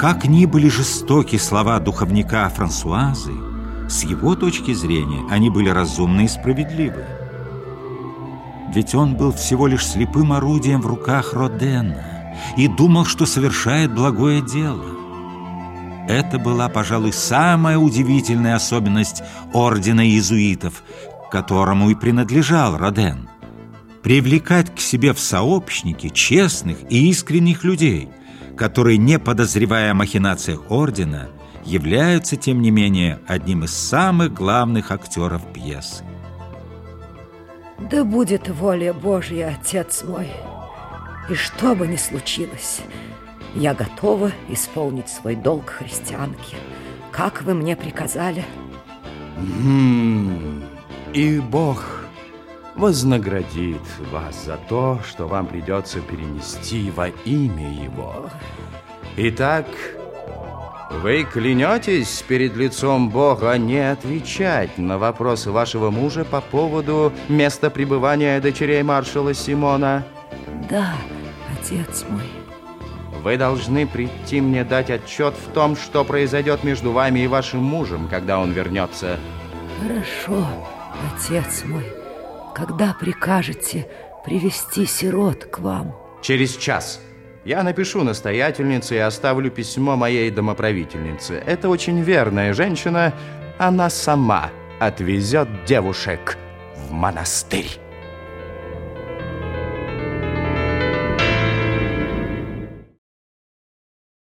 как ни были жестоки слова духовника Франсуазы, с его точки зрения они были разумны и справедливы. Ведь он был всего лишь слепым орудием в руках Родена и думал, что совершает благое дело. Это была, пожалуй, самая удивительная особенность ордена иезуитов, которому и принадлежал Роден. Привлекать к себе в сообщники честных и искренних людей, которые, не подозревая о махинациях ордена, являются, тем не менее, одним из самых главных актеров пьесы. Да будет воля Божья, Отец мой. И что бы ни случилось, я готова исполнить свой долг христианки, как вы мне приказали. М И Бог вознаградит вас за то, что вам придется перенести во имя Его. Итак, вы клянетесь перед лицом Бога не отвечать на вопросы вашего мужа по поводу места пребывания дочерей маршала Симона? Да, отец мой. Вы должны прийти мне дать отчет в том, что произойдет между вами и вашим мужем, когда он вернется. Хорошо, отец мой. Когда прикажете привести сирот к вам? Через час. Я напишу настоятельнице и оставлю письмо моей домоправительнице. Это очень верная женщина. Она сама отвезет девушек в монастырь.